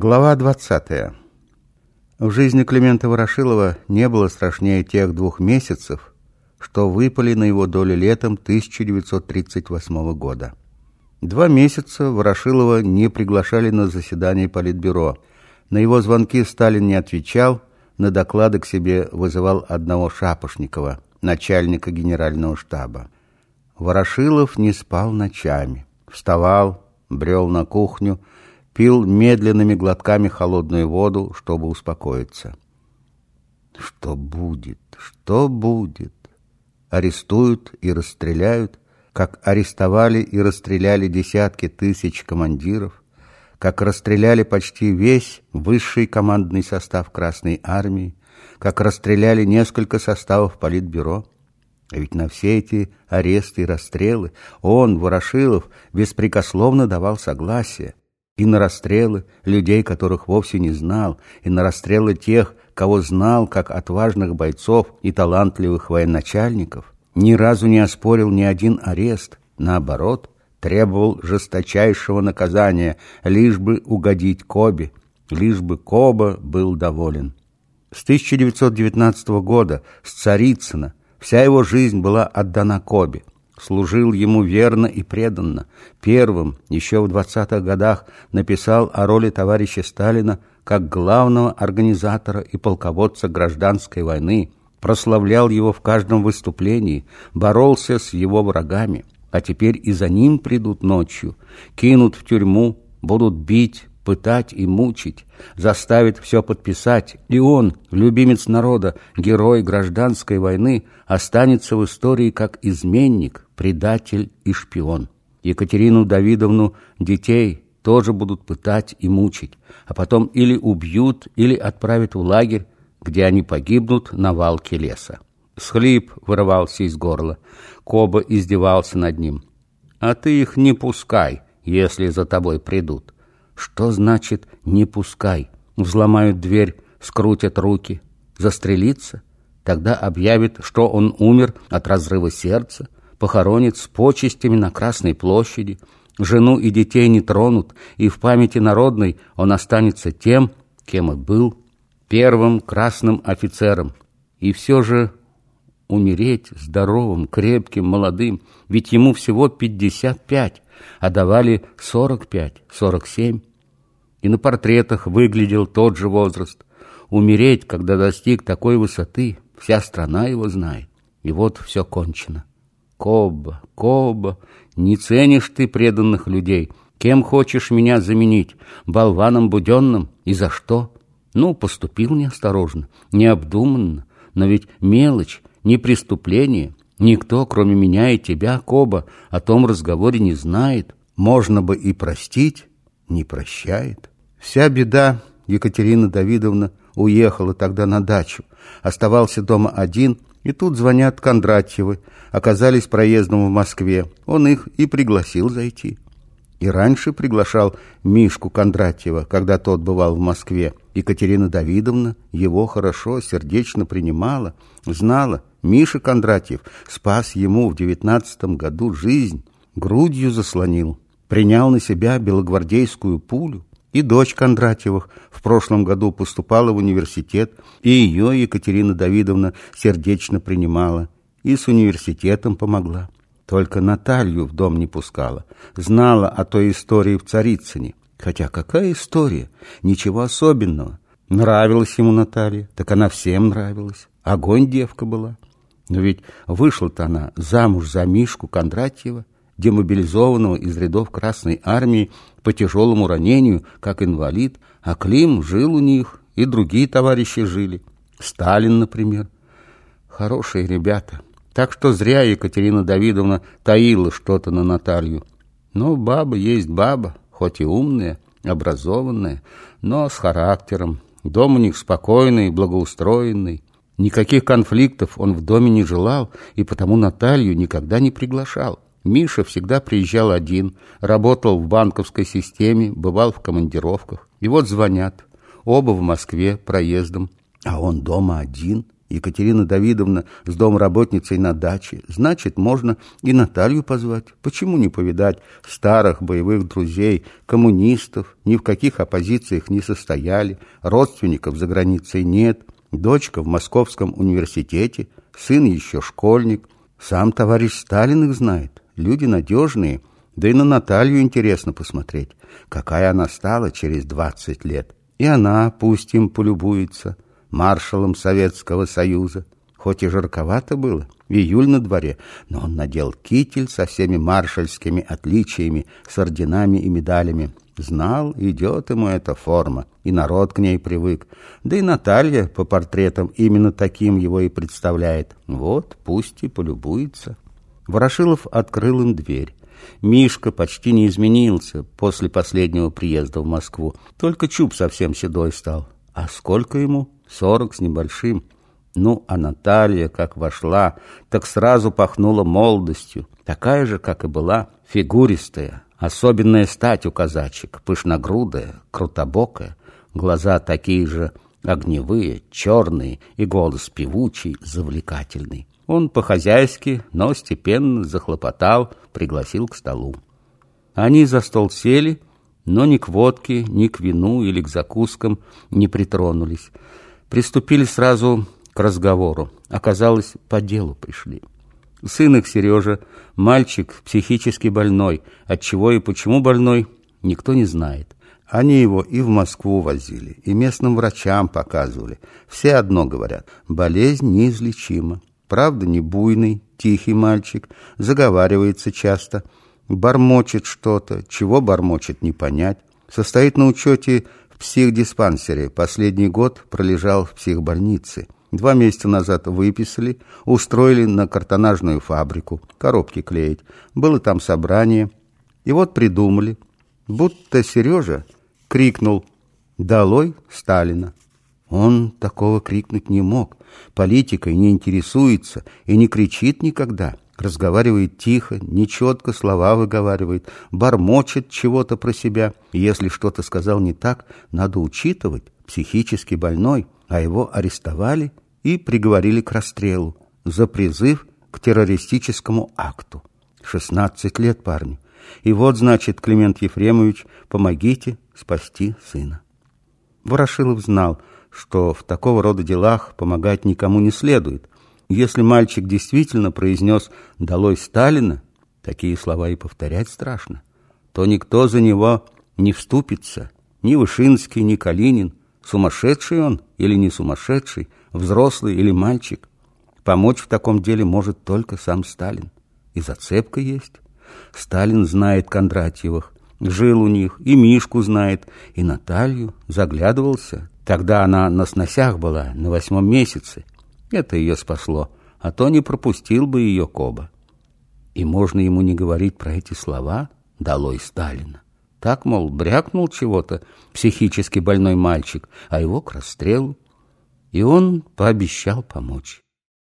Глава 20. В жизни Климента Ворошилова не было страшнее тех двух месяцев, что выпали на его долю летом 1938 года. Два месяца Ворошилова не приглашали на заседание Политбюро. На его звонки Сталин не отвечал, на доклады к себе вызывал одного Шапошникова, начальника генерального штаба. Ворошилов не спал ночами, вставал, брел на кухню, пил медленными глотками холодную воду, чтобы успокоиться. Что будет? Что будет? Арестуют и расстреляют, как арестовали и расстреляли десятки тысяч командиров, как расстреляли почти весь высший командный состав Красной Армии, как расстреляли несколько составов Политбюро. А ведь на все эти аресты и расстрелы он, Ворошилов, беспрекословно давал согласие и на расстрелы людей, которых вовсе не знал, и на расстрелы тех, кого знал как отважных бойцов и талантливых военачальников, ни разу не оспорил ни один арест, наоборот, требовал жесточайшего наказания, лишь бы угодить Кобе, лишь бы Коба был доволен. С 1919 года, с Царицына, вся его жизнь была отдана Кобе служил ему верно и преданно. Первым, еще в 20-х годах, написал о роли товарища Сталина как главного организатора и полководца гражданской войны, прославлял его в каждом выступлении, боролся с его врагами. А теперь и за ним придут ночью, кинут в тюрьму, будут бить, пытать и мучить, заставит все подписать, и он, любимец народа, герой гражданской войны, останется в истории как изменник, предатель и шпион. Екатерину Давидовну детей тоже будут пытать и мучить, а потом или убьют, или отправят в лагерь, где они погибнут на валке леса. Схлип вырывался из горла. Коба издевался над ним. «А ты их не пускай, если за тобой придут». Что значит «не пускай»? Взломают дверь, скрутят руки. Застрелиться? Тогда объявит, что он умер от разрыва сердца, похоронит с почестями на Красной площади. Жену и детей не тронут, и в памяти народной он останется тем, кем и был, первым красным офицером. И все же умереть здоровым, крепким, молодым, ведь ему всего пятьдесят пять, а давали сорок пять, сорок семь и на портретах выглядел тот же возраст. Умереть, когда достиг такой высоты, вся страна его знает. И вот все кончено. Коба, Коба, не ценишь ты преданных людей. Кем хочешь меня заменить? Болваном буденным? И за что? Ну, поступил неосторожно, необдуманно. Но ведь мелочь, не преступление. Никто, кроме меня и тебя, Коба, о том разговоре не знает. Можно бы и простить, не прощает. Вся беда, Екатерина Давидовна уехала тогда на дачу, оставался дома один, и тут звонят Кондратьевы, оказались проездом в Москве. Он их и пригласил зайти. И раньше приглашал Мишку Кондратьева, когда тот бывал в Москве. Екатерина Давидовна его хорошо, сердечно принимала, знала. Миша Кондратьев спас ему в девятнадцатом году жизнь, грудью заслонил принял на себя белогвардейскую пулю. И дочь Кондратьевых в прошлом году поступала в университет, и ее Екатерина Давидовна сердечно принимала, и с университетом помогла. Только Наталью в дом не пускала, знала о той истории в Царицыне. Хотя какая история? Ничего особенного. Нравилась ему Наталья, так она всем нравилась. Огонь девка была. Но ведь вышла-то она замуж за Мишку Кондратьева, демобилизованного из рядов Красной Армии по тяжелому ранению, как инвалид, а Клим жил у них, и другие товарищи жили. Сталин, например. Хорошие ребята. Так что зря Екатерина Давидовна таила что-то на Наталью. Но баба есть баба, хоть и умная, образованная, но с характером. Дом у них спокойный, благоустроенный. Никаких конфликтов он в доме не желал, и потому Наталью никогда не приглашал. Миша всегда приезжал один, работал в банковской системе, бывал в командировках. И вот звонят. Оба в Москве проездом, а он дома один. Екатерина Давидовна с домработницей на даче. Значит, можно и Наталью позвать. Почему не повидать старых боевых друзей, коммунистов, ни в каких оппозициях не состояли, родственников за границей нет, дочка в Московском университете, сын еще школьник. Сам товарищ Сталин их знает. Люди надежные, да и на Наталью интересно посмотреть, какая она стала через двадцать лет. И она пусть им полюбуется – маршалом Советского Союза. Хоть и жарковато было, июль на дворе, но он надел китель со всеми маршальскими отличиями, с орденами и медалями. Знал, идет ему эта форма, и народ к ней привык. Да и Наталья по портретам именно таким его и представляет. Вот, пусть и полюбуется. Ворошилов открыл им дверь. Мишка почти не изменился после последнего приезда в Москву. Только чуб совсем седой стал. А сколько ему? Сорок с небольшим. Ну, а Наталья, как вошла, так сразу пахнула молодостью. Такая же, как и была, фигуристая. Особенная стать у казачек, пышногрудая, крутобокая. Глаза такие же огневые, черные, и голос певучий, завлекательный. Он по-хозяйски, но степенно захлопотал, пригласил к столу. Они за стол сели, но ни к водке, ни к вину или к закускам не притронулись. Приступили сразу к разговору. Оказалось, по делу пришли. Сын их, Сережа, мальчик психически больной. От чего и почему больной, никто не знает. Они его и в Москву возили, и местным врачам показывали. Все одно говорят, болезнь неизлечима. Правда, не буйный, тихий мальчик, заговаривается часто – бормочет что-то, чего бормочет не понять. Состоит на учете в психдиспансере, последний год пролежал в психбольнице. Два месяца назад выписали, устроили на картонажную фабрику, коробки клеить. Было там собрание. И вот придумали, будто Сережа крикнул «Долой Сталина!». Он такого крикнуть не мог, политикой не интересуется и не кричит никогда – разговаривает тихо, нечетко слова выговаривает, бормочет чего-то про себя. если что-то сказал не так, надо учитывать, психически больной, а его арестовали и приговорили к расстрелу за призыв к террористическому акту. 16 лет парню. И вот, значит, Климент Ефремович, помогите спасти сына. Ворошилов знал, что в такого рода делах помогать никому не следует, если мальчик действительно произнес «долой Сталина», такие слова и повторять страшно, то никто за него не вступится, ни Вышинский, ни Калинин, сумасшедший он или не сумасшедший, взрослый или мальчик. Помочь в таком деле может только сам Сталин. И зацепка есть. Сталин знает Кондратьевых, жил у них, и Мишку знает, и Наталью, заглядывался. Тогда она на сносях была, на восьмом месяце. Это ее спасло, а то не пропустил бы ее Коба. И можно ему не говорить про эти слова «долой Сталина». Так, мол, брякнул чего-то психически больной мальчик, а его к расстрелу. И он пообещал помочь.